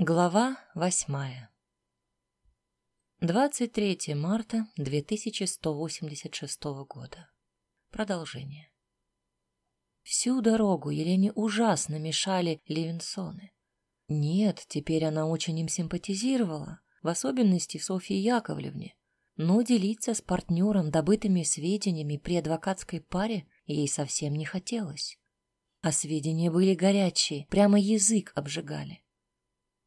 Глава восьмая 23 марта 2186 года. Продолжение. Всю дорогу Елене ужасно мешали Левинсоны. Нет, теперь она очень им симпатизировала, в особенности Софье Яковлевне, но делиться с партнером добытыми сведениями при адвокатской паре ей совсем не хотелось. А сведения были горячие, прямо язык обжигали.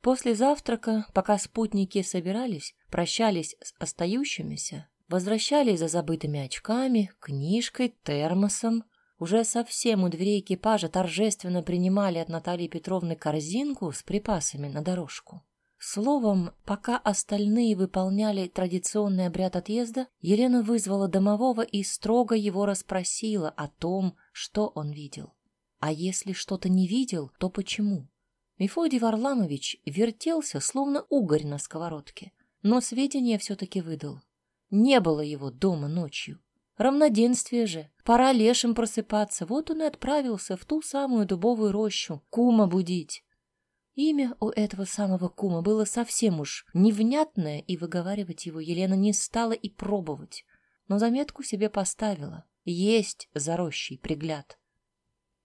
После завтрака, пока спутники собирались, прощались с остающимися, возвращались за забытыми очками, книжкой, термосом, уже совсем у дверей экипажа торжественно принимали от Натальи Петровны корзинку с припасами на дорожку. Словом, пока остальные выполняли традиционный обряд отъезда, Елена вызвала домового и строго его расспросила о том, что он видел. А если что-то не видел, то почему? Мефодий Варламович вертелся, словно угорь на сковородке, но сведения все-таки выдал. Не было его дома ночью. Равноденствие же. Пора лешим просыпаться. Вот он и отправился в ту самую дубовую рощу, кума будить. Имя у этого самого кума было совсем уж невнятное, и выговаривать его Елена не стала и пробовать, но заметку себе поставила. Есть за рощей пригляд.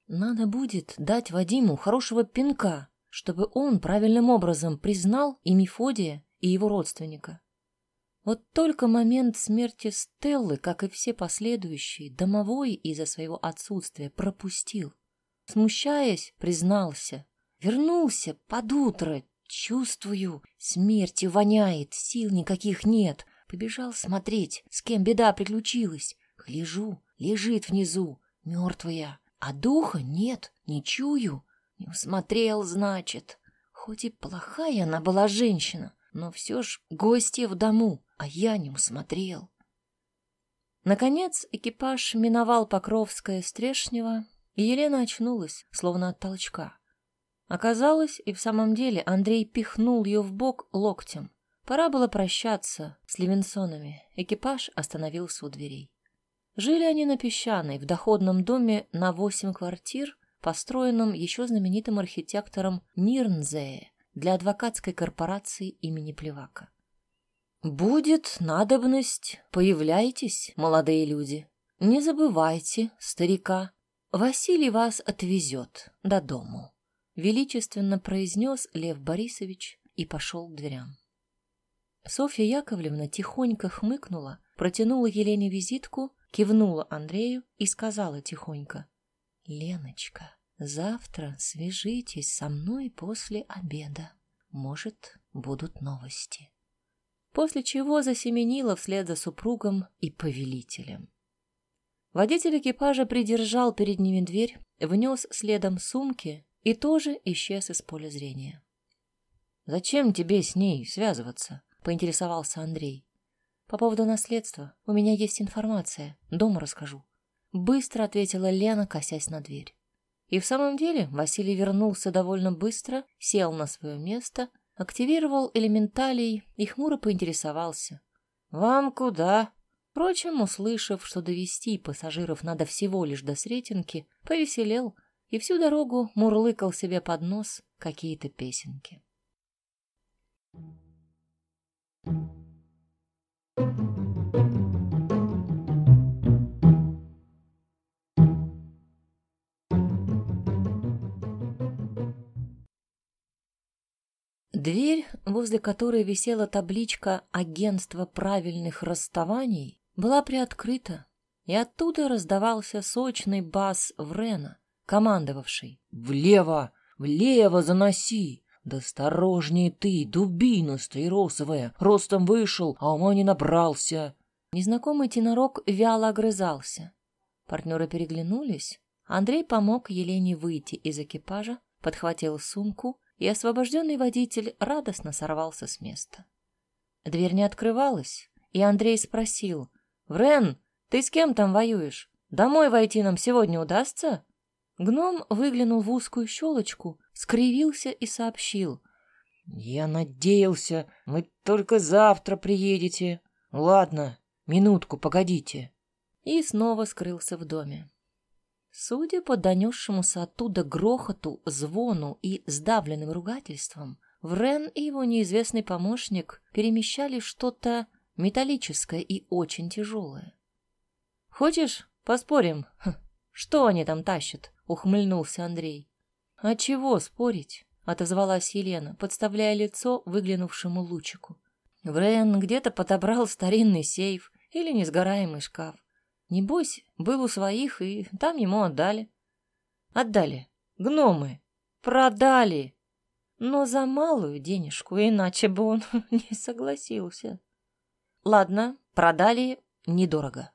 Надо будет дать Вадиму хорошего пинка, чтобы он правильным образом признал и Мефодия, и его родственника. Вот только момент смерти Стеллы, как и все последующие, домовой из-за своего отсутствия пропустил. Смущаясь, признался. Вернулся под утро. Чувствую, смертью воняет, сил никаких нет. Побежал смотреть, с кем беда приключилась. Гляжу, лежит внизу, мертвая. А духа нет, не чую. Не усмотрел, значит. Хоть и плохая она была женщина, но все ж гостья в дому, а я не усмотрел. Наконец экипаж миновал Покровское Стрешнево, и Елена очнулась, словно от толчка. Оказалось, и в самом деле Андрей пихнул ее в бок локтем. Пора было прощаться с Левинсонами. Экипаж остановился у дверей. Жили они на Песчаной, в доходном доме на восемь квартир, построенном еще знаменитым архитектором Нирнзее для адвокатской корпорации имени Плевака. «Будет надобность, появляйтесь, молодые люди. Не забывайте, старика, Василий вас отвезет до дому», — величественно произнес Лев Борисович и пошел к дверям. Софья Яковлевна тихонько хмыкнула, протянула Елене визитку, кивнула Андрею и сказала тихонько. «Леночка, завтра свяжитесь со мной после обеда. Может, будут новости». После чего засеменила вслед за супругом и повелителем. Водитель экипажа придержал перед ними дверь, внес следом сумки и тоже исчез из поля зрения. «Зачем тебе с ней связываться?» — поинтересовался Андрей. «По поводу наследства. У меня есть информация. Дома расскажу». Быстро ответила Лена, косясь на дверь. И в самом деле Василий вернулся довольно быстро, сел на свое место, активировал элементалей и хмуро поинтересовался. «Вам куда?» Впрочем, услышав, что довести пассажиров надо всего лишь до Сретенки, повеселел и всю дорогу мурлыкал себе под нос какие-то песенки. Thank you. Дверь, возле которой висела табличка «Агентство правильных расставаний», была приоткрыта, и оттуда раздавался сочный бас Врена, командовавший «Влево! Влево заноси! Да осторожнее ты, дубина стаиросовая! Ростом вышел, а ума не набрался!» Незнакомый тенорок вяло огрызался. Партнеры переглянулись. Андрей помог Елене выйти из экипажа, подхватил сумку и освобожденный водитель радостно сорвался с места. Дверь не открывалась, и Андрей спросил, «Врен, ты с кем там воюешь? Домой войти нам сегодня удастся?» Гном выглянул в узкую щелочку, скривился и сообщил, «Я надеялся, вы только завтра приедете. Ладно, минутку, погодите». И снова скрылся в доме. Судя по донесшемуся оттуда грохоту, звону и сдавленным ругательствам, Врен и его неизвестный помощник перемещали что-то металлическое и очень тяжелое. «Хочешь, поспорим, что они там тащат?» — ухмыльнулся Андрей. «А чего спорить?» — отозвалась Елена, подставляя лицо выглянувшему лучику. Врен где-то подобрал старинный сейф или несгораемый шкаф. Небось, был у своих, и там ему отдали. Отдали. Гномы. Продали. Но за малую денежку, иначе бы он не согласился. Ладно, продали недорого.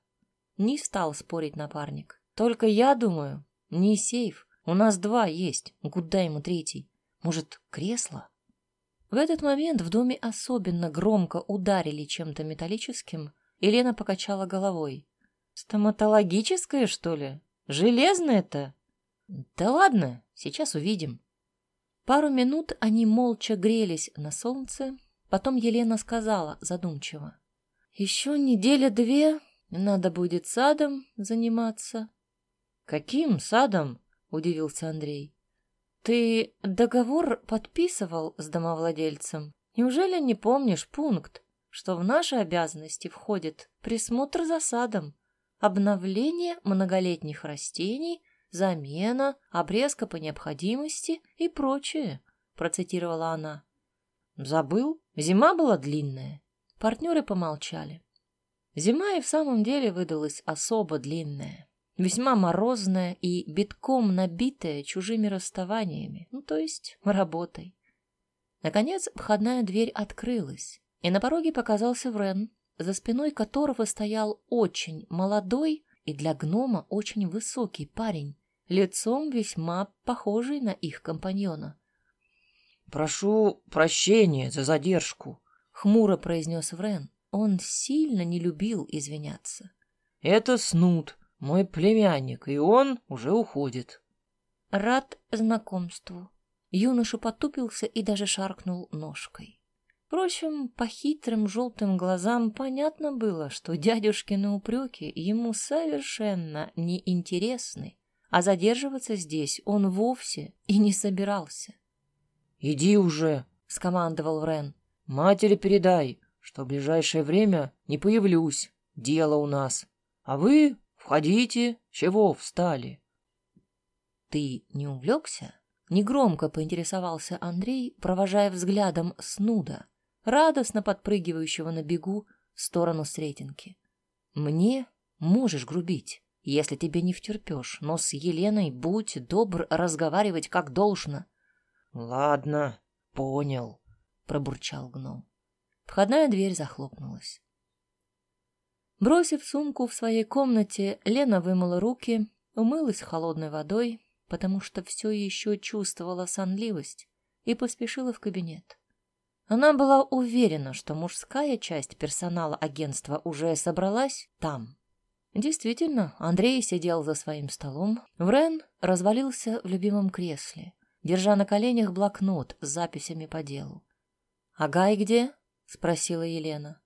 Не стал спорить напарник. Только я думаю, не сейф. У нас два есть. Куда ему третий? Может, кресло? В этот момент в доме особенно громко ударили чем-то металлическим, и Лена покачала головой. «Стоматологическое, что ли? Железное-то?» «Да ладно, сейчас увидим». Пару минут они молча грелись на солнце, потом Елена сказала задумчиво. «Еще неделя-две надо будет садом заниматься». «Каким садом?» — удивился Андрей. «Ты договор подписывал с домовладельцем? Неужели не помнишь пункт, что в наши обязанности входит присмотр за садом, обновление многолетних растений, замена, обрезка по необходимости и прочее?» — процитировала она. «Забыл? Зима была длинная». Партнеры помолчали. Зима и в самом деле выдалась особо длинная весьма морозная и битком набитая чужими расставаниями, ну, то есть работой. Наконец, входная дверь открылась, и на пороге показался Врен, за спиной которого стоял очень молодой и для гнома очень высокий парень, лицом весьма похожий на их компаньона. «Прошу прощения за задержку», — хмуро произнес Врен. Он сильно не любил извиняться. «Это Снут, мой племянник, и он уже уходит. Рад знакомству. Юноша потупился и даже шаркнул ножкой. Впрочем, по хитрым желтым глазам понятно было, что дядюшкины упреки ему совершенно не интересны, а задерживаться здесь он вовсе и не собирался. «Иди уже!» — скомандовал Врен. «Матери передай, что в ближайшее время не появлюсь. Дело у нас. А вы «Входите! Чего встали?» «Ты не увлекся?» — негромко поинтересовался Андрей, провожая взглядом снуда, радостно подпрыгивающего на бегу в сторону Сретенки. «Мне можешь грубить, если тебе не втерпешь, но с Еленой будь добр разговаривать как должно». «Ладно, понял», — пробурчал гном. Входная дверь захлопнулась. Бросив сумку в своей комнате, Лена вымыла руки, умылась холодной водой, потому что все еще чувствовала сонливость, и поспешила в кабинет. Она была уверена, что мужская часть персонала агентства уже собралась там. Действительно, Андрей сидел за своим столом. Врен развалился в любимом кресле, держа на коленях блокнот с записями по делу. «А Гай где?» — спросила Елена.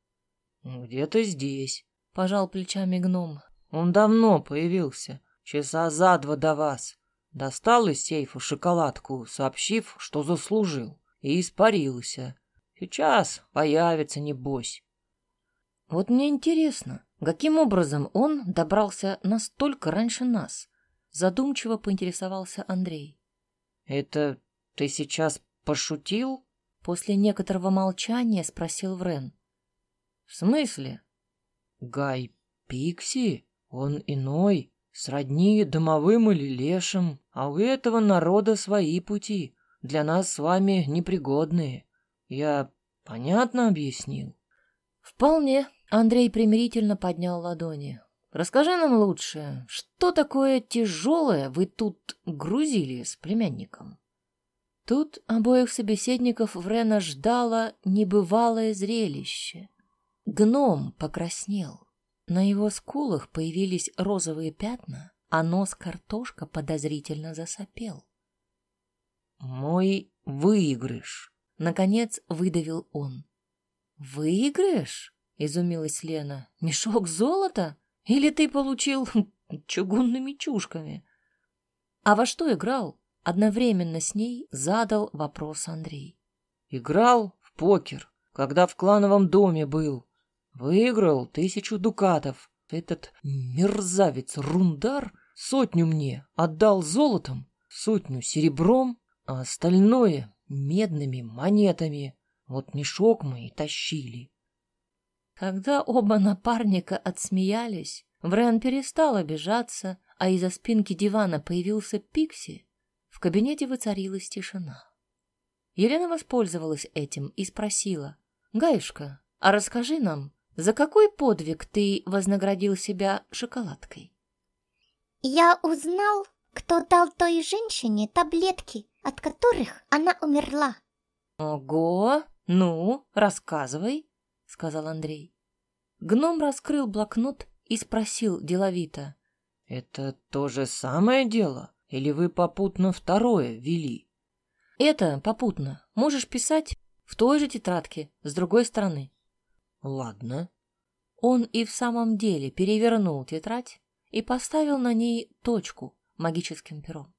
«Где-то здесь», Пожал плечами гном. Он давно появился, часа за два до вас. Достал из сейфа шоколадку, сообщив, что заслужил, и испарился. Сейчас появится, небось. Вот мне интересно, каким образом он добрался настолько раньше нас? Задумчиво поинтересовался Андрей. Это ты сейчас пошутил? После некоторого молчания спросил Врен. В смысле? Гай Пикси, он иной, сродни домовым или лешим, а у этого народа свои пути, для нас с вами непригодные. Я понятно объяснил? Вполне. Андрей примирительно поднял ладони. Расскажи нам лучше, что такое тяжелое вы тут грузили с племянником? Тут обоих собеседников Врена ждало небывалое зрелище. Гном покраснел. На его скулах появились розовые пятна, а нос картошка подозрительно засопел. «Мой выигрыш!» — наконец выдавил он. «Выигрыш?» — изумилась Лена. «Мешок золота? Или ты получил чугунными чушками?» «А во что играл?» — одновременно с ней задал вопрос Андрей. Играл в покер, когда в клановом доме был. Выиграл тысячу дукатов. Этот мерзавец Рундар сотню мне отдал золотом, сотню серебром, а остальное медными монетами. Вот мешок мы и тащили. Когда оба напарника отсмеялись, Врен перестал обижаться, а из-за спинки дивана появился Пикси. В кабинете воцарилась тишина. Елена воспользовалась этим и спросила. «Гаюшка, а расскажи нам, за какой подвиг ты вознаградил себя шоколадкой?» «Я узнал, кто дал той женщине таблетки, от которых она умерла». «Ого! Ну, рассказывай», — сказал Андрей. Гном раскрыл блокнот и спросил деловито. «Это то же самое дело? Или вы попутно второе вели?» «Это попутно. Можешь писать в той же тетрадке, с другой стороны». «Ладно». Он и в самом деле перевернул тетрадь и поставил на ней точку магическим пером.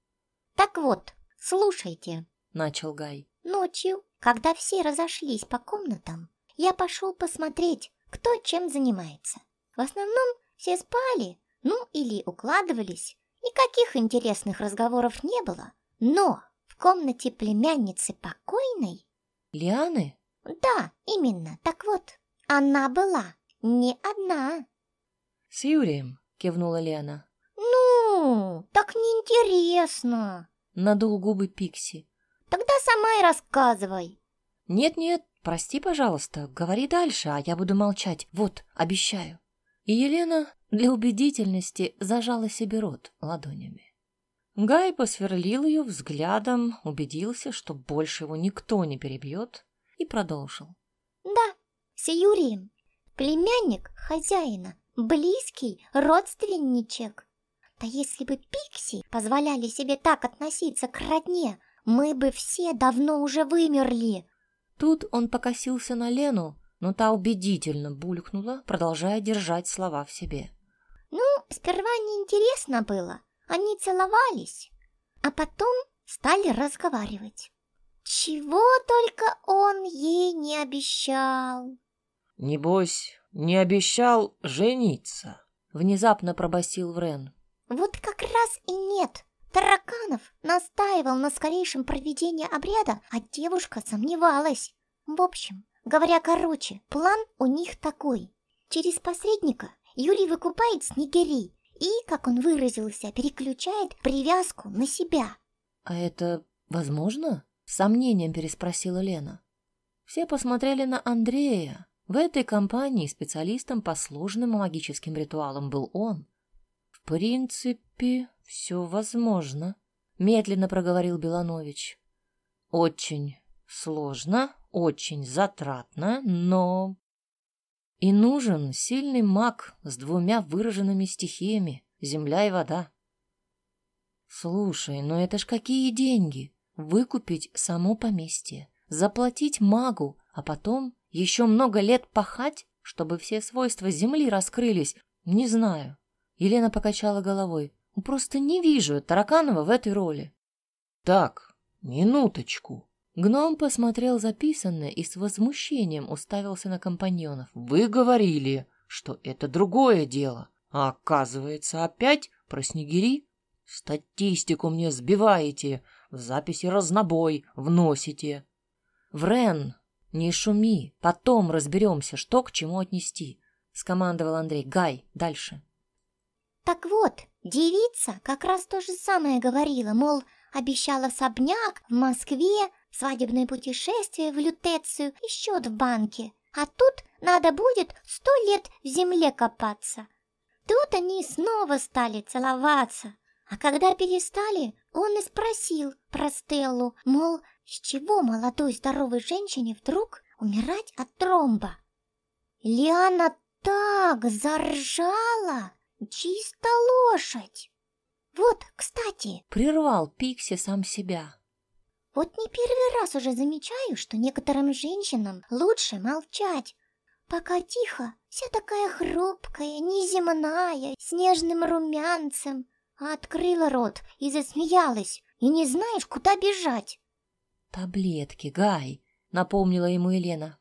«Так вот, слушайте», — начал Гай. «Ночью, когда все разошлись по комнатам, я пошел посмотреть, кто чем занимается. В основном все спали, ну или укладывались. Никаких интересных разговоров не было. Но в комнате племянницы покойной... Лианы? Да, именно. Так вот, она была не одна. С Юрием, кивнула Лена. Ну, так неинтересно. Надул губы Пикси. Тогда сама и рассказывай. Нет-нет, прости, пожалуйста, говори дальше, а я буду молчать. Вот, обещаю. И Елена для убедительности зажала себе рот ладонями. Гай посверлил ее взглядом, убедился, что больше его никто не перебьет, и продолжил. «Да, с Юрием. Племянник хозяина, близкий родственничек. Да если бы Пикси позволяли себе так относиться к родне, мы бы все давно уже вымерли». Тут он покосился на Лену, но та убедительно булькнула, продолжая держать слова в себе. «Ну, сперва неинтересно было. Они целовались, а потом стали разговаривать. Чего только он ей не обещал!» «Небось, не обещал жениться?» — внезапно пробасил Врен. «Вот как раз и нет!» Тараканов настаивал на скорейшем проведении обряда, а девушка сомневалась. В общем, Говоря короче, план у них такой. Через посредника Юрий выкупает снегири и, как он выразился, переключает привязку на себя. «А это возможно?» — с сомнением переспросила Лена. Все посмотрели на Андрея. В этой компании специалистом по сложным магическим ритуалам был он. «В принципе, все возможно», — медленно проговорил Беланович. «Очень сложно, очень затратно, но... И нужен сильный маг с двумя выраженными стихиями — земля и вода. Слушай, но это ж какие деньги? Выкупить само поместье, заплатить магу, а потом еще много лет пахать, чтобы все свойства земли раскрылись? Не знаю. Елена покачала головой. Просто не вижу Тараканова в этой роли. Так, минуточку. Гном посмотрел записанное и с возмущением уставился на компаньонов. «Вы говорили, что это другое дело, а оказывается опять про снегири? Статистику мне сбиваете, в записи разнобой вносите». «Врен, не шуми, потом разберемся, что к чему отнести», — скомандовал Андрей. «Гай, дальше». «Так вот, девица как раз то же самое говорила, мол, обещала особняк в Москве, свадебное путешествие в Лютецию и счет в банке. А тут надо будет сто лет в земле копаться. Тут они снова стали целоваться. А когда перестали, он и спросил про Стеллу, мол, с чего молодой здоровой женщине вдруг умирать от тромба? Лиана так заржала, чисто лошадь. Вот, кстати, прервал Пикси сам себя. Вот не первый раз уже замечаю, что некоторым женщинам лучше молчать. Пока тихо, вся такая хрупкая, неземная, с нежным румянцем. А открыла рот и засмеялась, и не знаешь, куда бежать. Таблетки, Гай, напомнила ему Елена.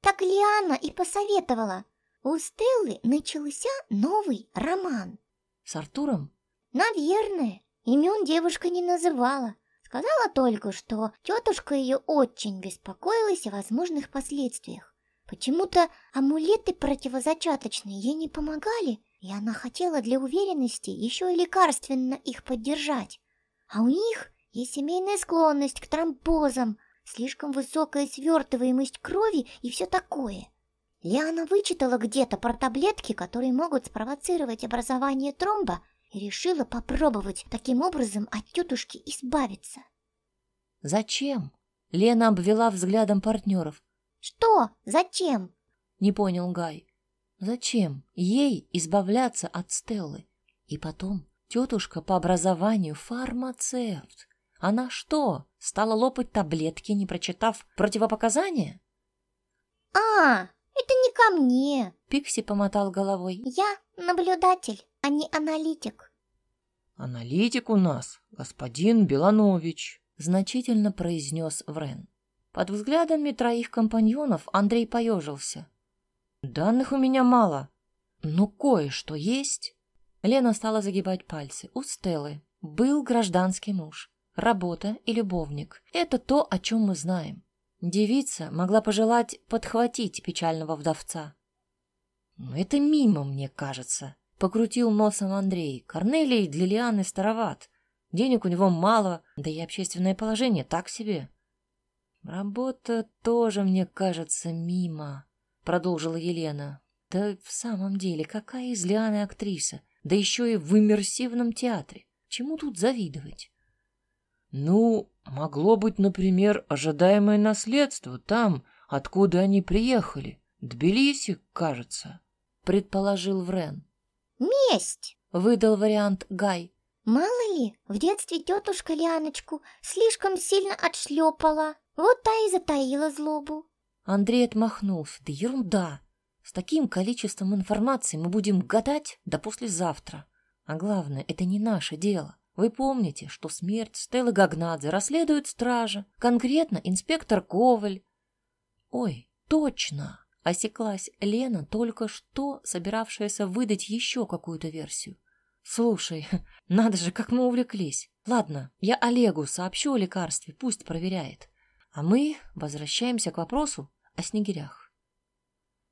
Так Лиана и посоветовала. У Стеллы начался новый роман. С Артуром? Наверное. Имен девушка не называла. Сказала только, что тетушка ее очень беспокоилась о возможных последствиях. Почему-то амулеты противозачаточные ей не помогали, и она хотела для уверенности еще и лекарственно их поддержать. А у них есть семейная склонность к тромбозам, слишком высокая свертываемость крови и все такое. Лиана вычитала где-то про таблетки, которые могут спровоцировать образование тромба, и решила попробовать таким образом от тетушки избавиться. «Зачем?» Лена обвела взглядом партнеров. «Что? Зачем?» Не понял Гай. «Зачем ей избавляться от Стеллы? И потом, тетушка по образованию фармацевт. Она что, стала лопать таблетки, не прочитав противопоказания? А, это не ко мне. Пикси помотал головой. Я наблюдатель, а не аналитик. Аналитик у нас господин Беланович, значительно произнес Врен. Под взглядами троих компаньонов Андрей поежился. Данных у меня мало, но кое-что есть. Лена стала загибать пальцы. У Стеллы был гражданский муж. Работа и любовник — это то, о чем мы знаем. Девица могла пожелать подхватить печального вдовца. Это мимо, мне кажется. Покрутил носом Андрей. Корнелий для Лианы староват. Денег у него мало, да и общественное положение так себе. Работа тоже, мне кажется, мимо, продолжила Елена. Да в самом деле, какая из Лианы актриса? Да еще и в иммерсивном театре. Чему тут завидовать? Ну, могло быть, например, ожидаемое наследство там, откуда они приехали. Тбилиси, кажется, предположил Врен. Месть, выдал вариант Гай. Мало ли, в детстве тетушка Ляночку слишком сильно отшлепала, вот та и затаила злобу. Андрей отмахнулся. Да ерунда. С таким количеством информации мы будем гадать до послезавтра. А главное, это не наше дело. Вы помните, что смерть Стеллы Гагнадзе расследует стража, конкретно инспектор Коваль. Ой, точно! Осеклась Лена, только что собиравшаяся выдать еще какую-то версию. Слушай, надо же, как мы увлеклись. Ладно, я Олегу сообщу о лекарстве, пусть проверяет. А мы возвращаемся к вопросу о снегирях.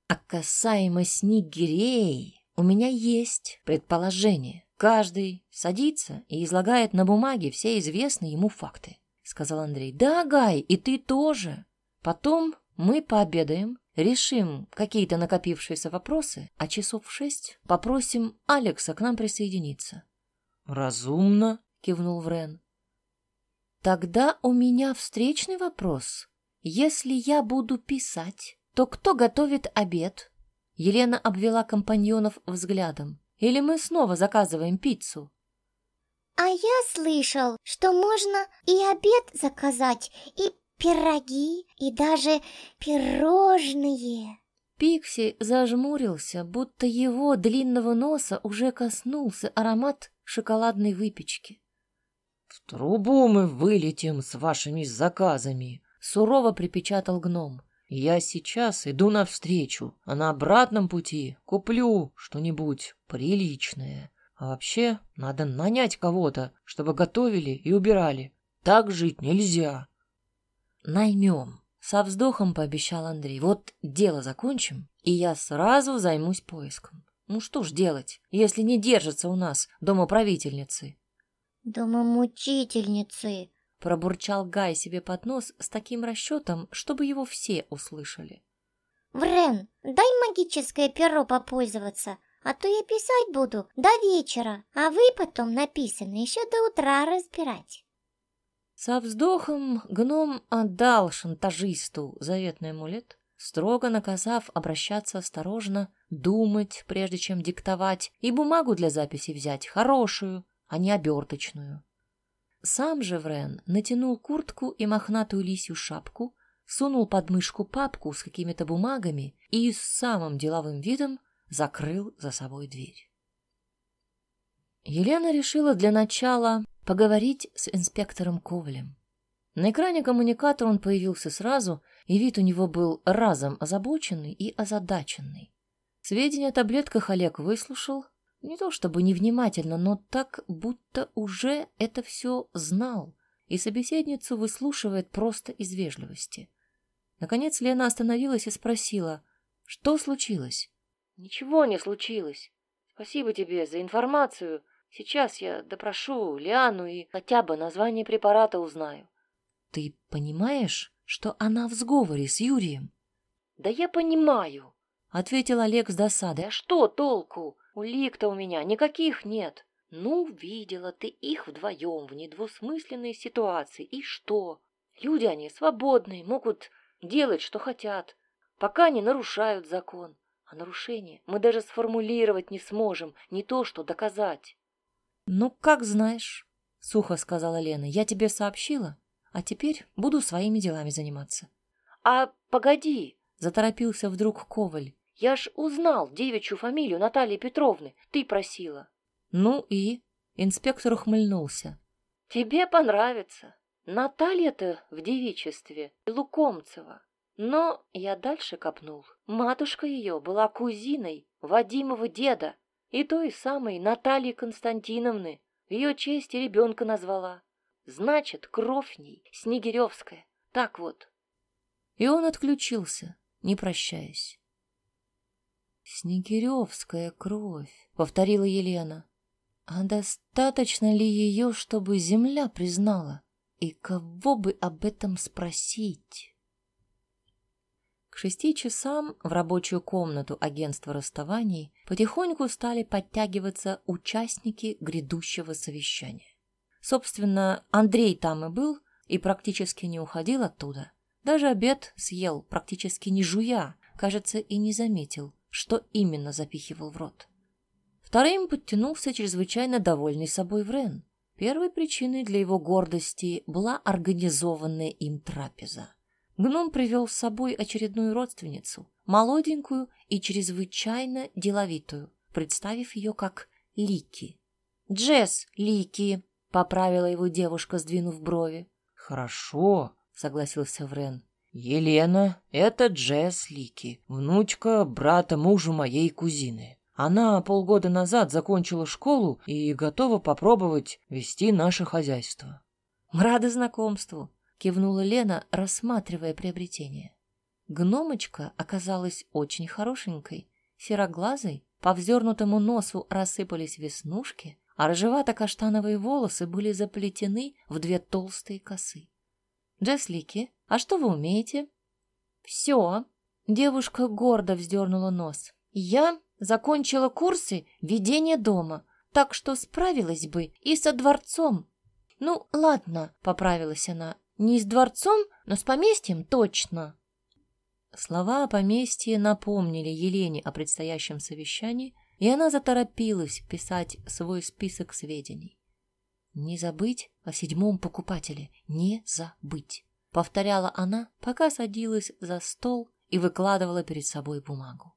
А касаемо снегирей, у меня есть предположение. Каждый садится и излагает на бумаге все известные ему факты, сказал Андрей. Да, Гай, и ты тоже. Потом мы пообедаем, решим какие-то накопившиеся вопросы, а часов в шесть попросим Алекса к нам присоединиться. Разумно, кивнул Врен. Тогда у меня встречный вопрос. Если я буду писать, то кто готовит обед? Елена обвела компаньонов взглядом. Или мы снова заказываем пиццу? А я слышал, что можно и обед заказать, и пироги, и даже пирожные. Пикси зажмурился, будто его длинного носа уже коснулся аромат шоколадной выпечки. «В трубу мы вылетим с вашими заказами», — сурово припечатал гном. Я сейчас иду навстречу, а на обратном пути куплю что-нибудь приличное. А вообще, надо нанять кого-то, чтобы готовили и убирали. Так жить нельзя. Наймем. Со вздохом пообещал Андрей. Вот дело закончим, и я сразу займусь поиском. Ну что ж делать, если не держится у нас домоправительницы? Домомучительницы, Пробурчал Гай себе под нос с таким расчетом, чтобы его все услышали. «Врен, дай магическое перо попользоваться, а то я писать буду до вечера, а вы потом написано еще до утра разбирать». Со вздохом гном отдал шантажисту заветный амулет, строго наказав обращаться осторожно, думать, прежде чем диктовать, и бумагу для записи взять хорошую, а не оберточную. Сам же Врен натянул куртку и мохнатую лисью шапку, сунул под мышку папку с какими-то бумагами и с самым деловым видом закрыл за собой дверь. Елена решила для начала поговорить с инспектором Ковалем. На экране коммуникатора он появился сразу, и вид у него был разом озабоченный и озадаченный. Сведения о таблетках Олег выслушал, не то чтобы невнимательно, но так, будто уже это все знал, и собеседницу выслушивает просто из вежливости. Наконец Лена остановилась и спросила, что случилось? «Ничего не случилось. Спасибо тебе за информацию. Сейчас я допрошу Лиану и хотя бы название препарата узнаю». «Ты понимаешь, что она в сговоре с Юрием?» «Да я понимаю», — ответил Олег с досадой. «А что толку? Улик-то у меня никаких нет. Ну, видела ты их вдвоем в недвусмысленной ситуации. И что? Люди они свободные, могут делать, что хотят, пока не нарушают закон. А нарушение мы даже сформулировать не сможем, не то что доказать. «Ну, как знаешь», — сухо сказала Лена. «Я тебе сообщила, а теперь буду своими делами заниматься». «А погоди», — заторопился вдруг Коваль. «Я ж узнал девичью фамилию Натальи Петровны. Ты просила». «Ну и?» — инспектор ухмыльнулся. «Тебе понравится. Наталья-то в девичестве Лукомцева. Но я дальше копнул. Матушка ее была кузиной Вадимова деда и той самой Натальи Константиновны. В ее честь ребенка назвала. Значит, кровь ней Снегиревская. Так вот. И он отключился, не прощаясь. «Снегиревская кровь», — повторила Елена. «А достаточно ли ее, чтобы земля признала? И кого бы об этом спросить?» К шести часам в рабочую комнату агентства расставаний потихоньку стали подтягиваться участники грядущего совещания. Собственно, Андрей там и был, и практически не уходил оттуда. Даже обед съел, практически не жуя, кажется, и не заметил, что именно запихивал в рот. Вторым подтянулся чрезвычайно довольный собой Врен. Первой причиной для его гордости была организованная им трапеза. Гном привел с собой очередную родственницу, молоденькую и чрезвычайно деловитую, представив ее как Лики. «Джесс Лики», — поправила его девушка, сдвинув брови. «Хорошо», — согласился Врен. «Елена — это Джесс Лики, внучка брата мужа моей кузины. Она полгода назад закончила школу и готова попробовать вести наше хозяйство». «Рада знакомству», кивнула Лена, рассматривая приобретение. Гномочка оказалась очень хорошенькой, сероглазой, по вздернутому носу рассыпались веснушки, а рыжевато-каштановые волосы были заплетены в две толстые косы. «Джеслики, а что вы умеете?» «Все», — девушка гордо вздернула нос. «Я закончила курсы ведения дома, так что справилась бы и со дворцом». «Ну, ладно», — поправилась она, не с дворцом, но с поместьем точно. Слова о поместье напомнили Елене о предстоящем совещании, и она заторопилась писать свой список сведений. «Не забыть о седьмом покупателе, не забыть», — повторяла она, пока садилась за стол и выкладывала перед собой бумагу.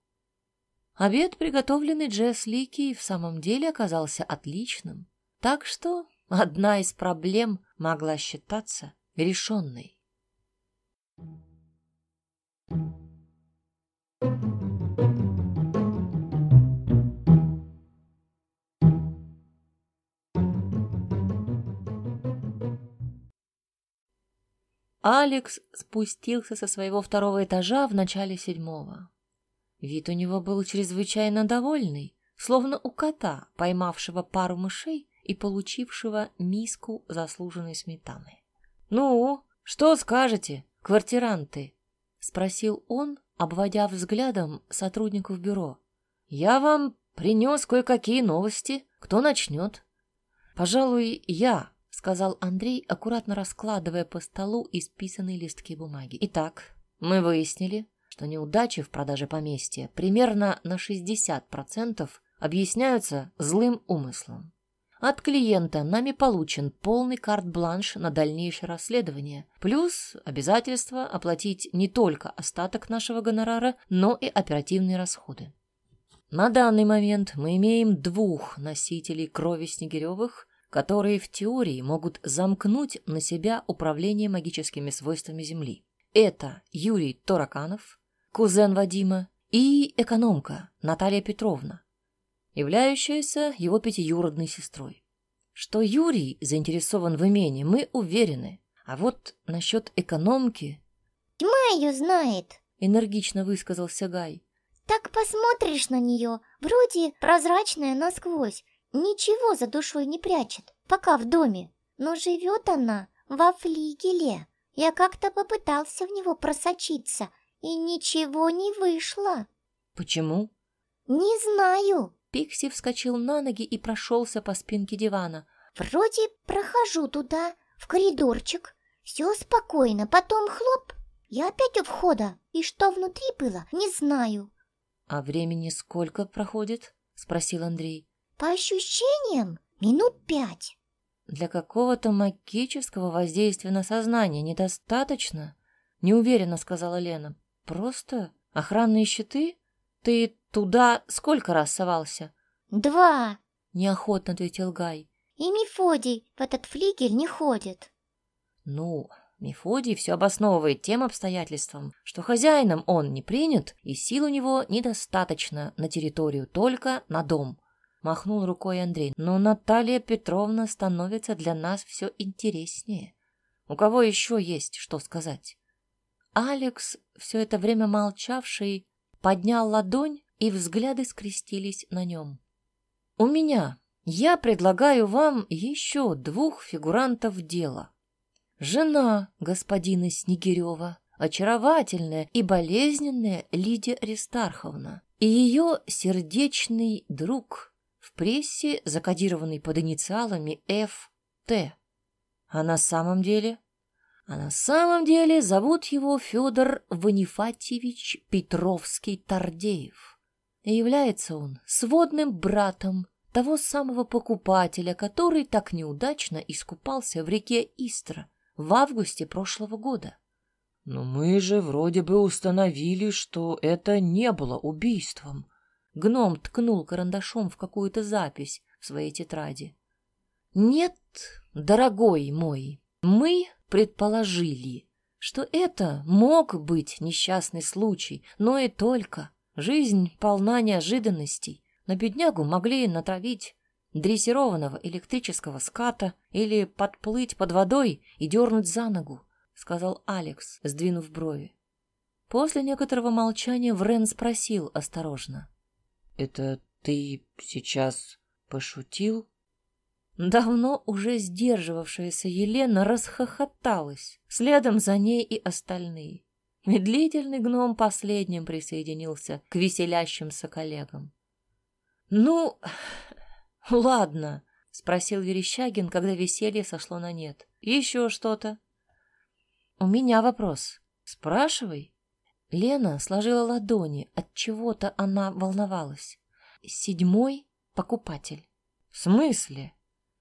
Обед, приготовленный Джесс Лики, в самом деле оказался отличным, так что одна из проблем могла считаться решенной. Алекс спустился со своего второго этажа в начале седьмого. Вид у него был чрезвычайно довольный, словно у кота, поймавшего пару мышей и получившего миску заслуженной сметаны. «Ну, что скажете, квартиранты?» — спросил он, обводя взглядом сотрудников бюро. «Я вам принес кое-какие новости. Кто начнет?» «Пожалуй, я», — сказал Андрей, аккуратно раскладывая по столу исписанные листки бумаги. «Итак, мы выяснили, что неудачи в продаже поместья примерно на 60% объясняются злым умыслом. От клиента нами получен полный карт-бланш на дальнейшее расследование, плюс обязательство оплатить не только остаток нашего гонорара, но и оперативные расходы. На данный момент мы имеем двух носителей крови Снегиревых, которые в теории могут замкнуть на себя управление магическими свойствами Земли. Это Юрий Тораканов, кузен Вадима, и экономка Наталья Петровна, являющаяся его пятиюродной сестрой. Что Юрий заинтересован в имении, мы уверены. А вот насчет экономки... «Тьма ее знает», — энергично высказался Гай. «Так посмотришь на нее, вроде прозрачная насквозь, ничего за душой не прячет, пока в доме. Но живет она во флигеле. Я как-то попытался в него просочиться, и ничего не вышло». «Почему?» «Не знаю», Пикси вскочил на ноги и прошелся по спинке дивана. «Вроде прохожу туда, в коридорчик. Все спокойно, потом хлоп. Я опять у входа, и что внутри было, не знаю». «А времени сколько проходит?» — спросил Андрей. «По ощущениям, минут пять». «Для какого-то магического воздействия на сознание недостаточно?» — неуверенно сказала Лена. «Просто охранные щиты?» «Ты туда сколько раз совался?» «Два», — неохотно ответил Гай. «И Мефодий в этот флигель не ходит». «Ну, Мефодий все обосновывает тем обстоятельством, что хозяином он не принят, и сил у него недостаточно на территорию, только на дом». Махнул рукой Андрей. «Но Наталья Петровна становится для нас все интереснее. У кого еще есть что сказать?» Алекс, все это время молчавший, поднял ладонь, и взгляды скрестились на нем. «У меня. Я предлагаю вам еще двух фигурантов дела. Жена господина Снегирева, очаровательная и болезненная Лидия Аристарховна, и ее сердечный друг, в прессе закодированный под инициалами Ф.Т. А на самом деле а на самом деле зовут его Федор Ванифатьевич Петровский-Тардеев. И является он сводным братом того самого покупателя, который так неудачно искупался в реке Истра в августе прошлого года. Но мы же вроде бы установили, что это не было убийством. Гном ткнул карандашом в какую-то запись в своей тетради. Нет, дорогой мой, мы предположили, что это мог быть несчастный случай, но и только. Жизнь полна неожиданностей. На беднягу могли натравить дрессированного электрического ската или подплыть под водой и дернуть за ногу, сказал Алекс, сдвинув брови. После некоторого молчания Врен спросил осторожно. «Это ты сейчас пошутил?» Давно уже сдерживавшаяся Елена расхохоталась, следом за ней и остальные. Медлительный гном последним присоединился к веселящимся коллегам. «Ну, ладно», — спросил Верещагин, когда веселье сошло на нет. «Еще что-то?» «У меня вопрос. Спрашивай». Лена сложила ладони, от чего-то она волновалась. «Седьмой покупатель». «В смысле?»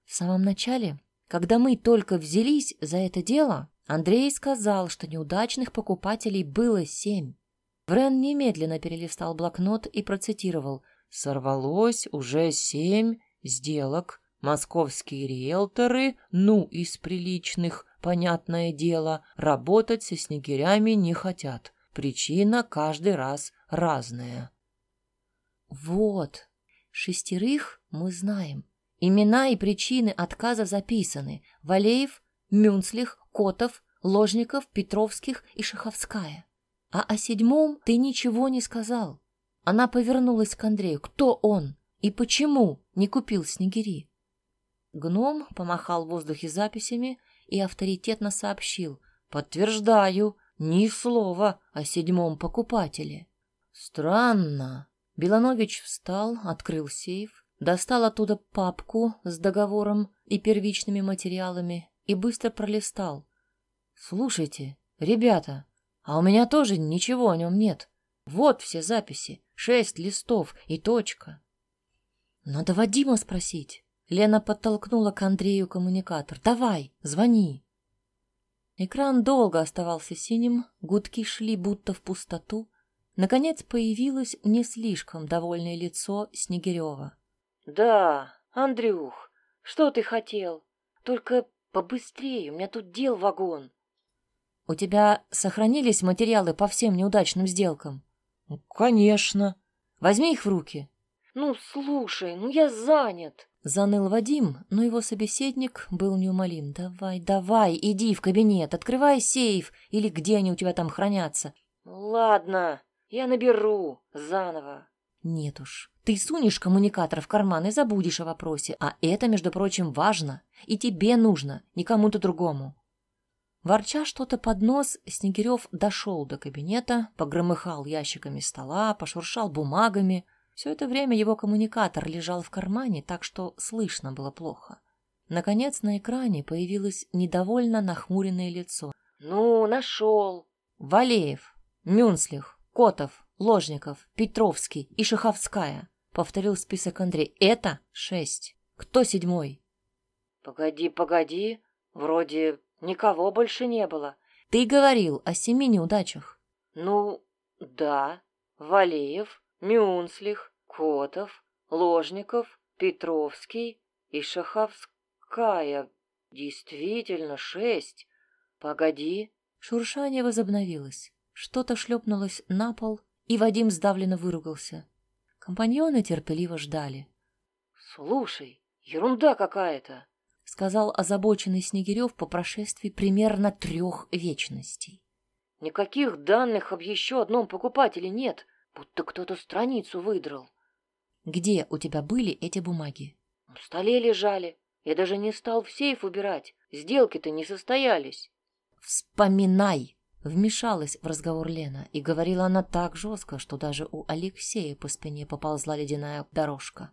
В самом начале, когда мы только взялись за это дело, Андрей сказал, что неудачных покупателей было семь. Врен немедленно перелистал блокнот и процитировал «Сорвалось уже семь сделок. Московские риэлторы, ну, из приличных, понятное дело, работать со снегирями не хотят. Причина каждый раз разная». «Вот, шестерых мы знаем», Имена и причины отказа записаны. Валеев, Мюнцлих, Котов, Ложников, Петровских и Шаховская. А о седьмом ты ничего не сказал. Она повернулась к Андрею. Кто он? И почему не купил снегири? Гном помахал в воздухе записями и авторитетно сообщил. Подтверждаю, ни слова о седьмом покупателе. Странно. Беланович встал, открыл сейф, достал оттуда папку с договором и первичными материалами и быстро пролистал. «Слушайте, ребята, а у меня тоже ничего о нем нет. Вот все записи, шесть листов и точка». «Надо Вадима спросить». Лена подтолкнула к Андрею коммуникатор. «Давай, звони». Экран долго оставался синим, гудки шли будто в пустоту. Наконец появилось не слишком довольное лицо Снегирева. Да, Андрюх, Что ты хотел? Только побыстрее, у меня тут дел вагон. У тебя сохранились материалы по всем неудачным сделкам? Конечно. Возьми их в руки. Ну, слушай, ну я занят. Заныл Вадим, но его собеседник был неумолим. «Давай, давай, иди в кабинет, открывай сейф, или где они у тебя там хранятся». «Ладно, я наберу заново». «Нет уж, ты сунешь коммуникатор в карман и забудешь о вопросе, а это, между прочим, важно, и тебе нужно, не кому-то другому». Ворча что-то под нос, Снегирев дошел до кабинета, погромыхал ящиками стола, пошуршал бумагами, все это время его коммуникатор лежал в кармане, так что слышно было плохо. Наконец на экране появилось недовольно нахмуренное лицо. «Ну, нашел!» «Валеев, Мюнслих, Котов, Ложников, Петровский и Шаховская», — повторил список Андрей. «Это шесть. Кто седьмой?» «Погоди, погоди. Вроде никого больше не было». «Ты говорил о семи неудачах». «Ну, да. Валеев, Мюнслих, Котов, Ложников, Петровский и Шаховская. Действительно, шесть. Погоди. Шуршание возобновилось. Что-то шлепнулось на пол, и Вадим сдавленно выругался. Компаньоны терпеливо ждали. «Слушай, ерунда какая-то!» — сказал озабоченный Снегирев по прошествии примерно трех вечностей. «Никаких данных об еще одном покупателе нет будто кто-то страницу выдрал. Где у тебя были эти бумаги? В столе лежали. Я даже не стал в сейф убирать. Сделки-то не состоялись. Вспоминай! Вмешалась в разговор Лена, и говорила она так жестко, что даже у Алексея по спине поползла ледяная дорожка.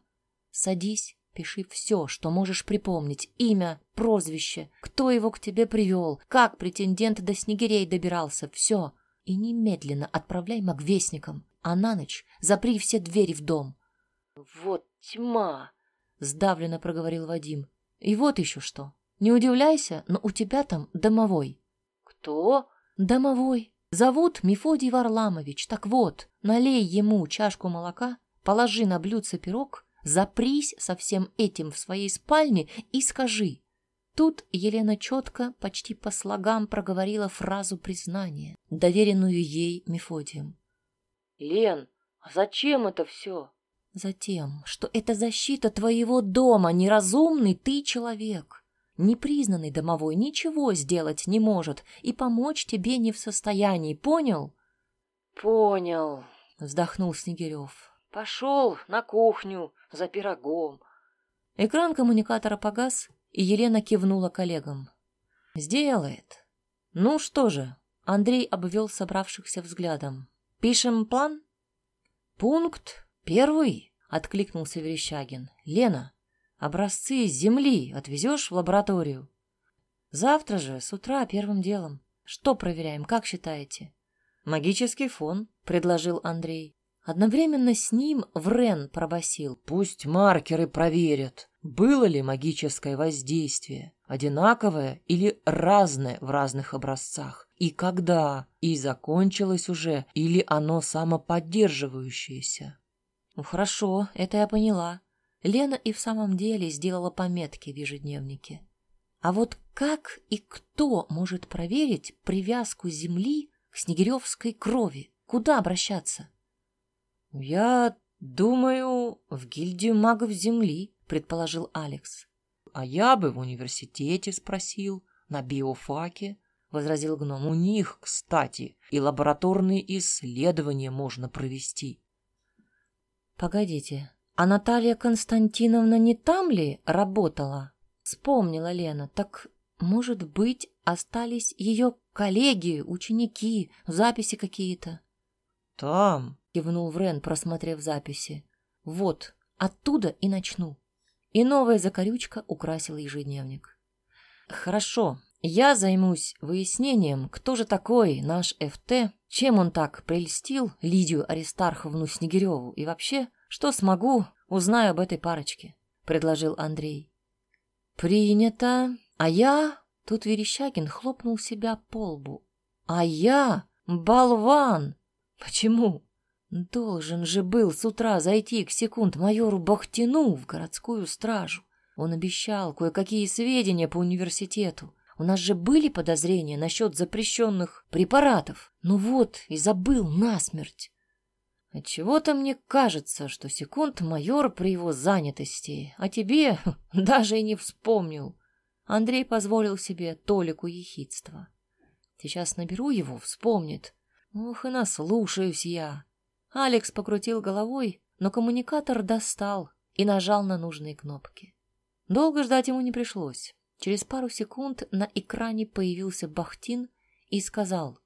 Садись, пиши все, что можешь припомнить. Имя, прозвище, кто его к тебе привел, как претендент до снегирей добирался, все. И немедленно отправляй магвестникам а на ночь запри все двери в дом. — Вот тьма! — сдавленно проговорил Вадим. — И вот еще что. Не удивляйся, но у тебя там домовой. — Кто? — Домовой. Зовут Мефодий Варламович. Так вот, налей ему чашку молока, положи на блюдце пирог, запрись со всем этим в своей спальне и скажи. Тут Елена четко, почти по слогам проговорила фразу признания, доверенную ей Мефодием. Лен, а зачем это все? Затем, что это защита твоего дома, неразумный ты человек. Непризнанный домовой ничего сделать не может и помочь тебе не в состоянии, понял? Понял, вздохнул Снегирев. Пошел на кухню за пирогом. Экран коммуникатора погас, и Елена кивнула коллегам. Сделает. Ну что же, Андрей обвел собравшихся взглядом. Пишем план? Пункт первый, откликнулся Верещагин. Лена, образцы земли отвезешь в лабораторию? Завтра же, с утра, первым делом. Что проверяем, как считаете? Магический фон, предложил Андрей. Одновременно с ним Врен пробасил. Пусть маркеры проверят, было ли магическое воздействие, одинаковое или разное в разных образцах и когда, и закончилось уже, или оно самоподдерживающееся. Ну хорошо, это я поняла. Лена и в самом деле сделала пометки в ежедневнике. А вот как и кто может проверить привязку Земли к снегиревской крови? Куда обращаться? Я думаю, в гильдию магов Земли, предположил Алекс. А я бы в университете спросил, на биофаке. — возразил гном. «У них, кстати, и лабораторные исследования можно провести». «Погодите, а Наталья Константиновна не там ли работала?» — вспомнила Лена. «Так, может быть, остались ее коллеги, ученики, записи какие-то?» «Там», — кивнул Врен, просмотрев записи. «Вот, оттуда и начну». И новая закорючка украсила ежедневник. «Хорошо, я займусь выяснением, кто же такой наш ФТ, чем он так прельстил Лидию Аристарховну Снегиреву и вообще, что смогу, узнаю об этой парочке, — предложил Андрей. Принято. А я... Тут Верещагин хлопнул себя по лбу. А я болван! Почему? Должен же был с утра зайти к секунд майору Бахтину в городскую стражу. Он обещал кое-какие сведения по университету. У нас же были подозрения насчет запрещенных препаратов. Ну вот, и забыл насмерть. Отчего-то мне кажется, что секунд-майор при его занятости, а тебе даже и не вспомнил. Андрей позволил себе толику ехидства. Сейчас наберу его, вспомнит. Ух, и наслушаюсь я. Алекс покрутил головой, но коммуникатор достал и нажал на нужные кнопки. Долго ждать ему не пришлось. Через пару секунд на экране появился Бахтин и сказал.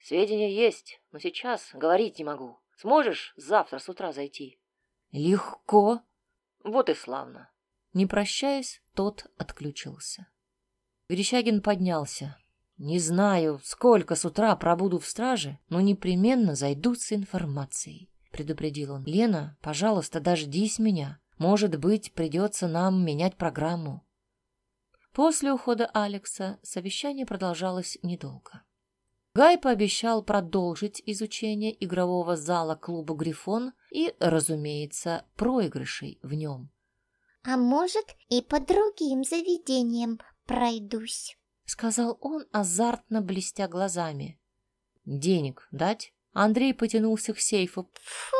«Сведения есть, но сейчас говорить не могу. Сможешь завтра с утра зайти?» «Легко». «Вот и славно». Не прощаясь, тот отключился. Верещагин поднялся. «Не знаю, сколько с утра пробуду в страже, но непременно зайду с информацией», — предупредил он. «Лена, пожалуйста, дождись меня. Может быть, придется нам менять программу». После ухода Алекса совещание продолжалось недолго. Гай пообещал продолжить изучение игрового зала клуба «Грифон» и, разумеется, проигрышей в нем. «А может, и по другим заведениям пройдусь», — сказал он, азартно блестя глазами. «Денег дать?» Андрей потянулся к сейфу. Фу!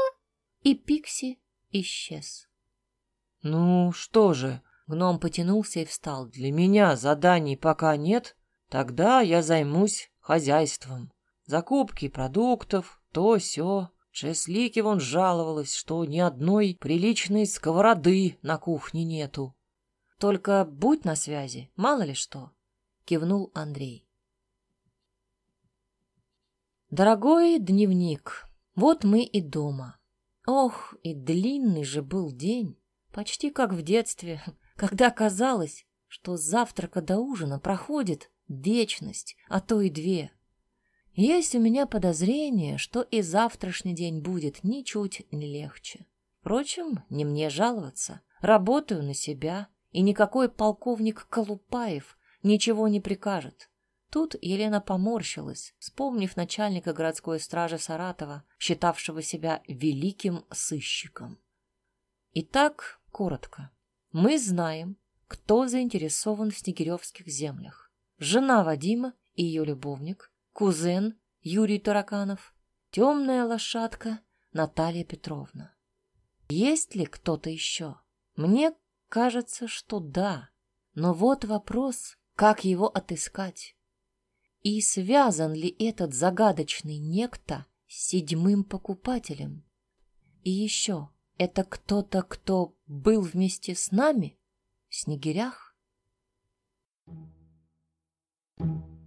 И Пикси исчез. «Ну что же?» Гном потянулся и встал. «Для меня заданий пока нет, тогда я займусь хозяйством. Закупки продуктов, то все. Шеслики вон жаловалась, что ни одной приличной сковороды на кухне нету. Только будь на связи, мало ли что, кивнул Андрей. Дорогой дневник, вот мы и дома. Ох, и длинный же был день, почти как в детстве, когда казалось, что с завтрака до ужина проходит вечность, а то и две. Есть у меня подозрение, что и завтрашний день будет ничуть не легче. Впрочем, не мне жаловаться. Работаю на себя, и никакой полковник Колупаев ничего не прикажет. Тут Елена поморщилась, вспомнив начальника городской стражи Саратова, считавшего себя великим сыщиком. Итак, коротко. Мы знаем, кто заинтересован в снегиревских землях жена Вадима и ее любовник, кузен Юрий Тараканов, темная лошадка Наталья Петровна. Есть ли кто-то еще? Мне кажется, что да. Но вот вопрос, как его отыскать? И связан ли этот загадочный некто с седьмым покупателем? И еще, это кто-то, кто был вместе с нами в снегирях? Thank you.